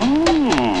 Mmm.